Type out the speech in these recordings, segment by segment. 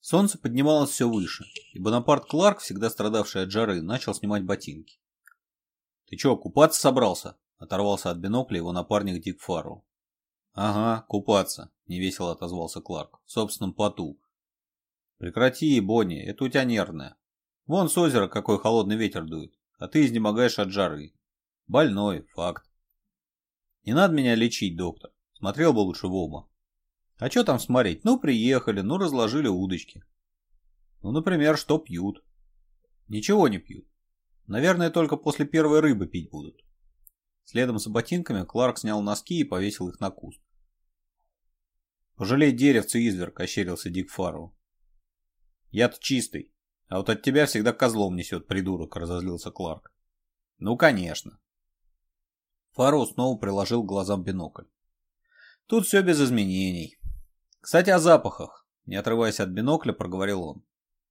Солнце поднималось все выше, и Бонапарт Кларк, всегда страдавший от жары, начал снимать ботинки. «Ты чего, купаться собрался?» — оторвался от бинокля его напарник Дик Фару. «Ага, купаться», — невесело отозвался Кларк, — «в собственном поту». «Прекрати, Бонни, это у тебя нервное. Вон с озера какой холодный ветер дует, а ты изнемогаешь от жары. Больной, факт». «Не надо меня лечить, доктор. Смотрел бы лучше в оба. А что там смотреть? Ну, приехали, ну, разложили удочки. Ну, например, что пьют? Ничего не пьют. Наверное, только после первой рыбы пить будут. Следом с ботинками Кларк снял носки и повесил их на куст. «Пожалей деревцу, изверг!» – ощерился Дик Фару. «Я-то чистый, а вот от тебя всегда козлом несет, придурок!» – разозлился Кларк. «Ну, конечно!» Фару снова приложил к глазам бинокль. «Тут все без изменений. Кстати, о запахах, не отрываясь от бинокля, проговорил он.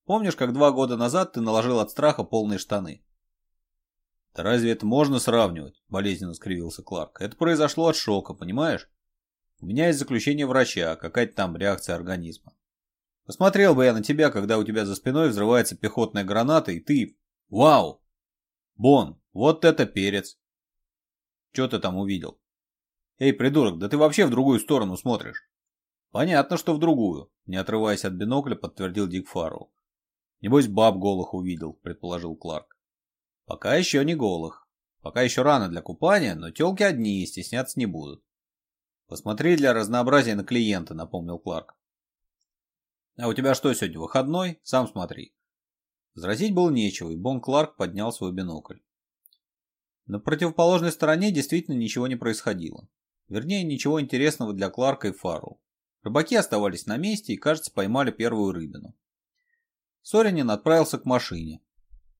Помнишь, как два года назад ты наложил от страха полные штаны? Да разве это можно сравнивать? Болезненно скривился Кларк. Это произошло от шока, понимаешь? У меня есть заключение врача, какая-то там реакция организма. Посмотрел бы я на тебя, когда у тебя за спиной взрывается пехотная граната, и ты... Вау! Бон, вот это перец! Че ты там увидел? Эй, придурок, да ты вообще в другую сторону смотришь. «Понятно, что в другую», — не отрываясь от бинокля, подтвердил Дик Фаррелл. «Небось, баб голых увидел», — предположил Кларк. «Пока еще не голых. Пока еще рано для купания, но телки одни и стесняться не будут». «Посмотри для разнообразия на клиента», — напомнил Кларк. «А у тебя что сегодня, выходной? Сам смотри». Возразить было нечего, и Бон Кларк поднял свой бинокль. На противоположной стороне действительно ничего не происходило. Вернее, ничего интересного для Кларка и Фару. Рыбаки оставались на месте и, кажется, поймали первую рыбину. Соринин отправился к машине.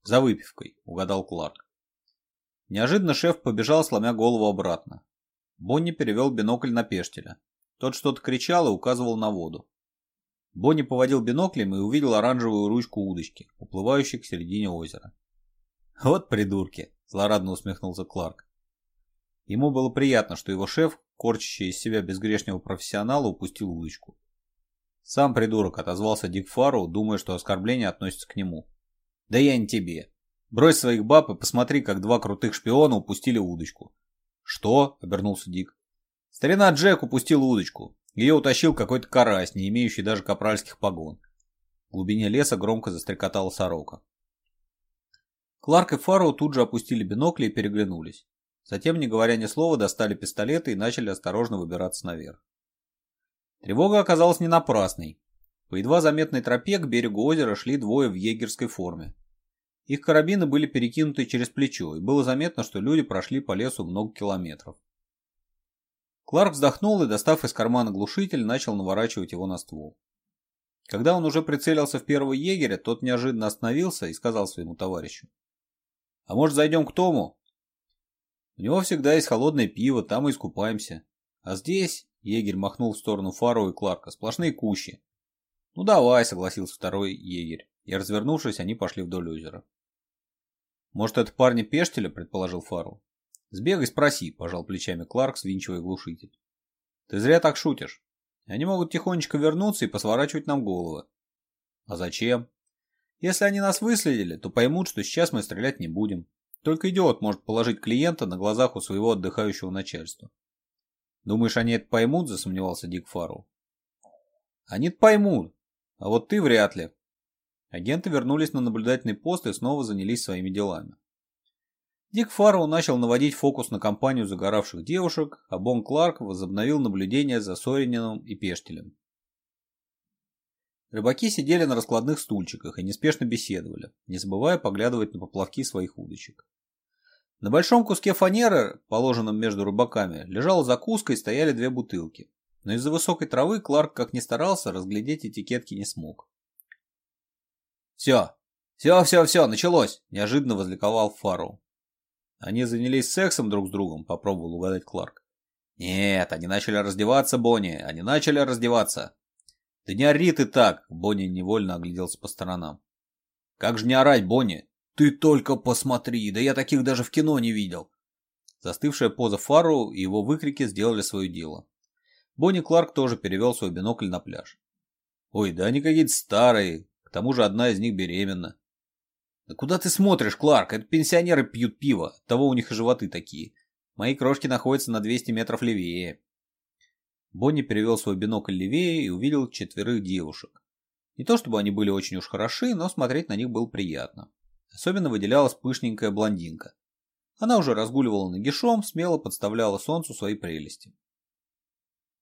«За выпивкой», — угадал Кларк. Неожиданно шеф побежал, сломя голову обратно. Бонни перевел бинокль на пештеля. Тот что-то кричал и указывал на воду. Бонни поводил биноклем и увидел оранжевую ручку удочки, уплывающей к середине озера. «Вот придурки!» – злорадно усмехнулся Кларк. Ему было приятно, что его шеф корчащий из себя безгрешного профессионала, упустил удочку. «Сам придурок», — отозвался Дик Фару, думая, что оскорбление относится к нему. «Да я не тебе. Брось своих баб и посмотри, как два крутых шпиона упустили удочку». «Что?» — обернулся Дик. «Старина Джек упустил удочку. Ее утащил какой-то карась, не имеющий даже капральских погон». В глубине леса громко застрекотала сорока. Кларк и Фару тут же опустили бинокли и переглянулись. Затем, не говоря ни слова, достали пистолеты и начали осторожно выбираться наверх. Тревога оказалась не напрасной. По едва заметной тропе к берегу озера шли двое в егерской форме. Их карабины были перекинуты через плечо, и было заметно, что люди прошли по лесу много километров. Кларк вздохнул и, достав из кармана глушитель, начал наворачивать его на ствол. Когда он уже прицелился в первого егеря, тот неожиданно остановился и сказал своему товарищу. «А может, зайдем к Тому? У него всегда есть холодное пиво, там и искупаемся. А здесь, егерь махнул в сторону Фару и Кларка, сплошные кущи. Ну давай, согласился второй егерь. И развернувшись, они пошли вдоль озера. Может, это парни Пештеля, предположил Фару. Сбегай, спроси, пожал плечами Кларк, свинчивая глушитель. Ты зря так шутишь. Они могут тихонечко вернуться и посворачивать нам головы. А зачем? Если они нас выследили, то поймут, что сейчас мы стрелять не будем. Только идиот может положить клиента на глазах у своего отдыхающего начальства. «Думаешь, они это поймут?» – засомневался Дик Фару. «Они это поймут, а вот ты вряд ли». Агенты вернулись на наблюдательный пост и снова занялись своими делами. Дик Фару начал наводить фокус на компанию загоравших девушек, а Бон Кларк возобновил наблюдение за Соринином и Пештелем. Рыбаки сидели на раскладных стульчиках и неспешно беседовали, не забывая поглядывать на поплавки своих удочек. На большом куске фанеры, положенном между рыбаками, лежала закуска и стояли две бутылки. Но из-за высокой травы Кларк, как ни старался, разглядеть этикетки не смог. «Все! Все, все, все! Началось!» – неожиданно возликовал Фару. «Они занялись сексом друг с другом», – попробовал угадать Кларк. «Нет, они начали раздеваться, Бонни, они начали раздеваться!» «Да не ори ты так!» — Бонни невольно огляделся по сторонам. «Как же не орать, Бонни? Ты только посмотри! Да я таких даже в кино не видел!» Застывшая поза Фару и его выкрики сделали свое дело. Бонни Кларк тоже перевел свой бинокль на пляж. «Ой, да они какие-то старые, к тому же одна из них беременна». «Да куда ты смотришь, Кларк? Это пенсионеры пьют пиво, того у них и животы такие. Мои крошки находятся на 200 метров левее». Бонни перевел свой бинокль левее и увидел четверых девушек. Не то чтобы они были очень уж хороши, но смотреть на них было приятно. Особенно выделялась пышненькая блондинка. Она уже разгуливала нагишом, смело подставляла солнцу свои прелести.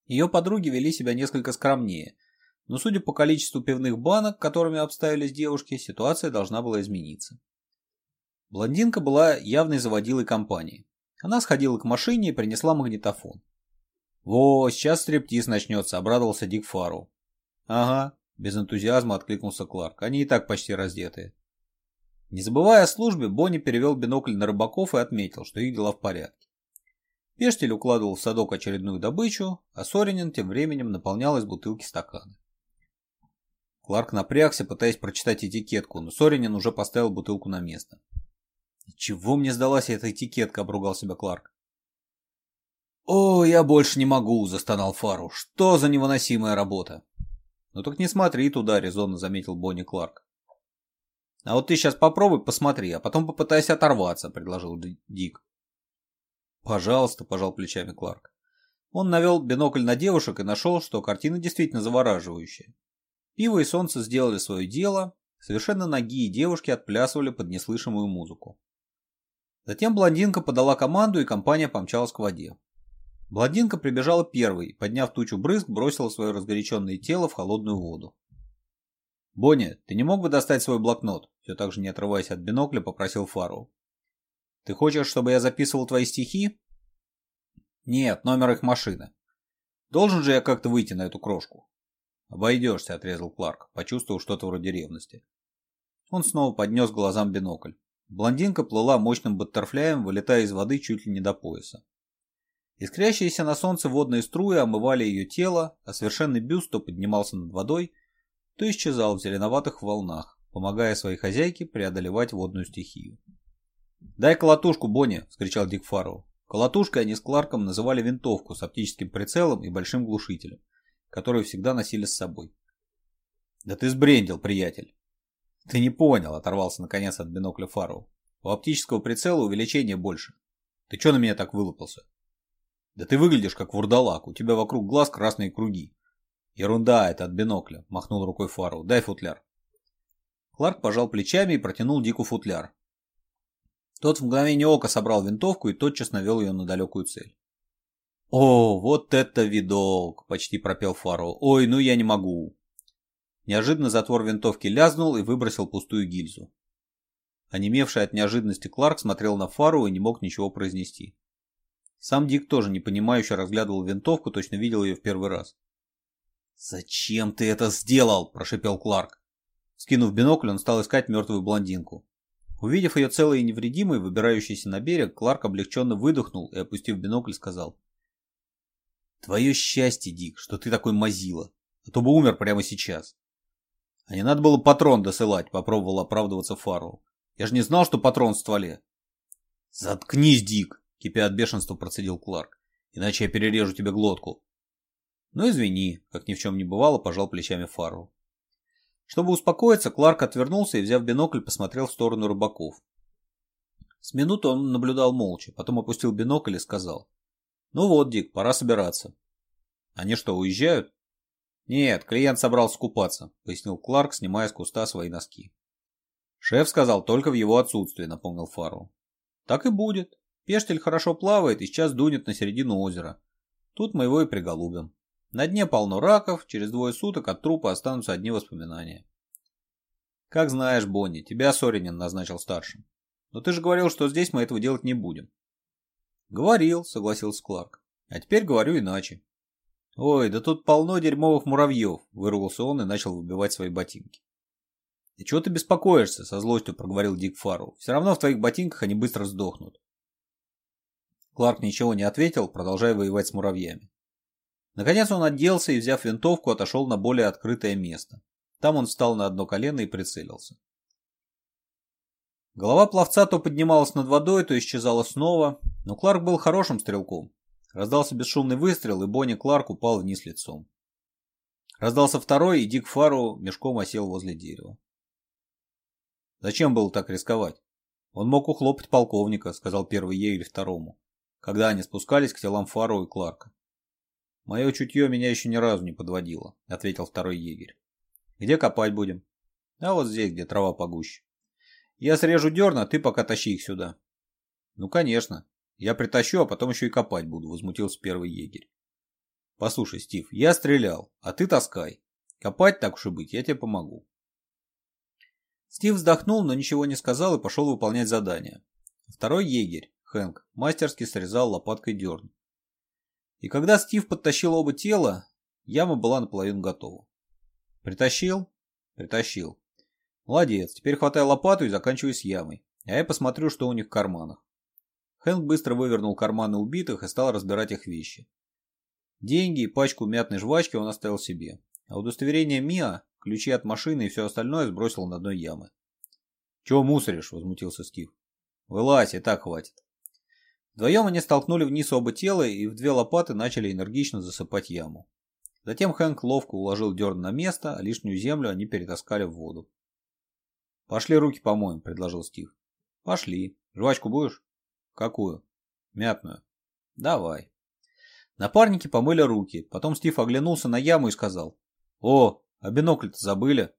Ее подруги вели себя несколько скромнее, но судя по количеству пивных банок, которыми обставились девушки, ситуация должна была измениться. Блондинка была явной заводилой компании. Она сходила к машине и принесла магнитофон. «Во, сейчас стриптиз начнется», — обрадовался Дик Фару. «Ага», — без энтузиазма откликнулся Кларк. «Они и так почти раздеты». Не забывая о службе, Бонни перевел бинокль на рыбаков и отметил, что их дела в порядке. Пештель укладывал в садок очередную добычу, а Соринин тем временем наполнял из бутылки стаканы. Кларк напрягся, пытаясь прочитать этикетку, но Соринин уже поставил бутылку на место. «Чего мне сдалась эта этикетка?» – обругал себя Кларк. «О, я больше не могу!» – застонал Фару. «Что за невыносимая работа!» «Ну так не смотри туда!» – резонно заметил Бонни Кларк. «А вот ты сейчас попробуй посмотри, а потом попытайся оторваться», – предложил Дик. «Пожалуйста», – пожал плечами Кларк. Он навел бинокль на девушек и нашел, что картина действительно завораживающая. Пиво и солнце сделали свое дело, совершенно ноги и девушки отплясывали под неслышимую музыку. Затем блондинка подала команду, и компания помчалась к воде. Блондинка прибежала первой, подняв тучу брызг, бросила свое разгоряченное тело в холодную воду. Бонни, ты не мог бы достать свой блокнот?» Все так же не отрываясь от бинокля, попросил Фару. «Ты хочешь, чтобы я записывал твои стихи?» «Нет, номер их машины. Должен же я как-то выйти на эту крошку?» «Обойдешься», — отрезал Кларк, почувствовав что-то вроде ревности. Он снова поднес глазам бинокль. Блондинка плыла мощным баттерфляем, вылетая из воды чуть ли не до пояса. Искрящиеся на солнце водные струи омывали ее тело, а совершенный бюст то поднимался над водой, то исчезал в зеленоватых волнах, помогая своей хозяйке преодолевать водную стихию. «Дай колотушку, Бонни!» – вскричал Дик Фаррелл. Колотушкой они с Кларком называли винтовку с оптическим прицелом и большим глушителем, которую всегда носили с собой. «Да ты сбрендил, приятель!» «Ты не понял», — оторвался наконец от бинокля Фару. «У оптического прицела увеличение больше. Ты чё на меня так вылупился?» Да ты выглядишь как вурдалак, у тебя вокруг глаз красные круги. Ерунда это от бинокля, махнул рукой Фару. Дай футляр. Кларк пожал плечами и протянул Дику футляр. Тот в мгновение ока собрал винтовку и тотчас навел ее на далекую цель. «О, вот это видок!» – почти пропел Фаро. «Ой, ну я не могу!» Неожиданно затвор винтовки лязнул и выбросил пустую гильзу. Онемевший от неожиданности Кларк смотрел на Фару и не мог ничего произнести. Сам Дик тоже непонимающе разглядывал винтовку, точно видел ее в первый раз. «Зачем ты это сделал?» – прошепел Кларк. Скинув бинокль, он стал искать мертвую блондинку. Увидев ее целой и невредимой, выбирающейся на берег, Кларк облегченно выдохнул и, опустив бинокль, сказал. «Твое счастье, Дик, что ты такой мазила, а то бы умер прямо сейчас». «А не надо было патрон досылать», — попробовал оправдываться Фару. «Я же не знал, что патрон в стволе». «Заткнись, Дик!» кипя от бешенства процедил Кларк. Иначе я перережу тебе глотку. Ну извини, как ни в чем не бывало, пожал плечами Фаррелл. Чтобы успокоиться, Кларк отвернулся и, взяв бинокль, посмотрел в сторону рыбаков. С минуты он наблюдал молча, потом опустил бинокль и сказал. «Ну вот, Дик, пора собираться». «Они что, уезжают?» «Нет, клиент собрался купаться», — пояснил Кларк, снимая с куста свои носки. «Шеф сказал только в его отсутствие, — напомнил Фару. «Так и будет. Пештель хорошо плавает и сейчас дунет на середину озера. Тут мы его и приголубим. На дне полно раков, через двое суток от трупа останутся одни воспоминания. Как знаешь, Бонни, тебя Соринин назначил старшим. Но ты же говорил, что здесь мы этого делать не будем. Говорил, согласился Кларк. А теперь говорю иначе. Ой, да тут полно дерьмовых муравьев, вырвался он и начал выбивать свои ботинки. И чего ты беспокоишься, со злостью проговорил Дик Фару. Все равно в твоих ботинках они быстро сдохнут. Кларк ничего не ответил, продолжая воевать с муравьями. Наконец он отделся и, взяв винтовку, отошел на более открытое место. Там он встал на одно колено и прицелился. Голова пловца то поднималась над водой, то исчезала снова, но Кларк был хорошим стрелком. Раздался бесшумный выстрел, и Бонни Кларк упал вниз лицом. Раздался второй, и Дик Фару мешком осел возле дерева. Зачем было так рисковать? Он мог ухлопать полковника, сказал первый ей или второму когда они спускались к телам Фару и Кларка. «Мое чутье меня еще ни разу не подводило», — ответил второй егерь. «Где копать будем?» «А вот здесь, где трава погуще». «Я срежу дерна, ты пока тащи их сюда». «Ну, конечно. Я притащу, а потом еще и копать буду», — возмутился первый егерь. «Послушай, Стив, я стрелял, а ты таскай. Копать так уж и быть, я тебе помогу». Стив вздохнул, но ничего не сказал и пошел выполнять задание. Второй егерь, Хэнк мастерски срезал лопаткой дерн. И когда Стив подтащил оба тела, яма была наполовину готова. Притащил? Притащил. Молодец, теперь хватай лопату и заканчивай с ямой. А я посмотрю, что у них в карманах. Хэнк быстро вывернул карманы убитых и стал разбирать их вещи. Деньги и пачку мятной жвачки он оставил себе, а удостоверение МИА, ключи от машины и все остальное сбросил на дно ямы. «Чего мусоришь?» – возмутился Стив. «Вылазь, и так хватит». Вдвоем они столкнули вниз оба тела и в две лопаты начали энергично засыпать яму. Затем Хэнк ловко уложил дерн на место, а лишнюю землю они перетаскали в воду. «Пошли руки помоем», — предложил Стив. «Пошли. Жвачку будешь?» «Какую?» «Мятную». «Давай». Напарники помыли руки, потом Стив оглянулся на яму и сказал. «О, а бинокль-то забыли».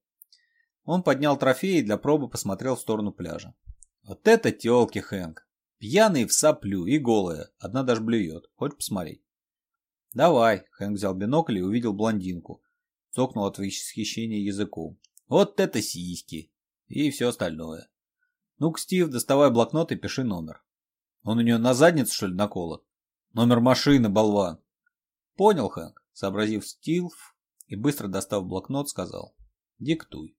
Он поднял трофей и для пробы посмотрел в сторону пляжа. «Вот это тёлки, Хэнк! Пьяный в соплю и голая. Одна даже блюет. Хочешь посмотреть? Давай. Хэнк взял бинокль и увидел блондинку. Цокнул от восхищения языком. Вот это сиськи. И все остальное. Ну-ка, Стив, доставай блокнот и пиши номер. Он у нее на задницу, что ли, наколот? Номер машины, болван. Понял, Хэнк, сообразив Стив и быстро достав блокнот, сказал. Диктуй.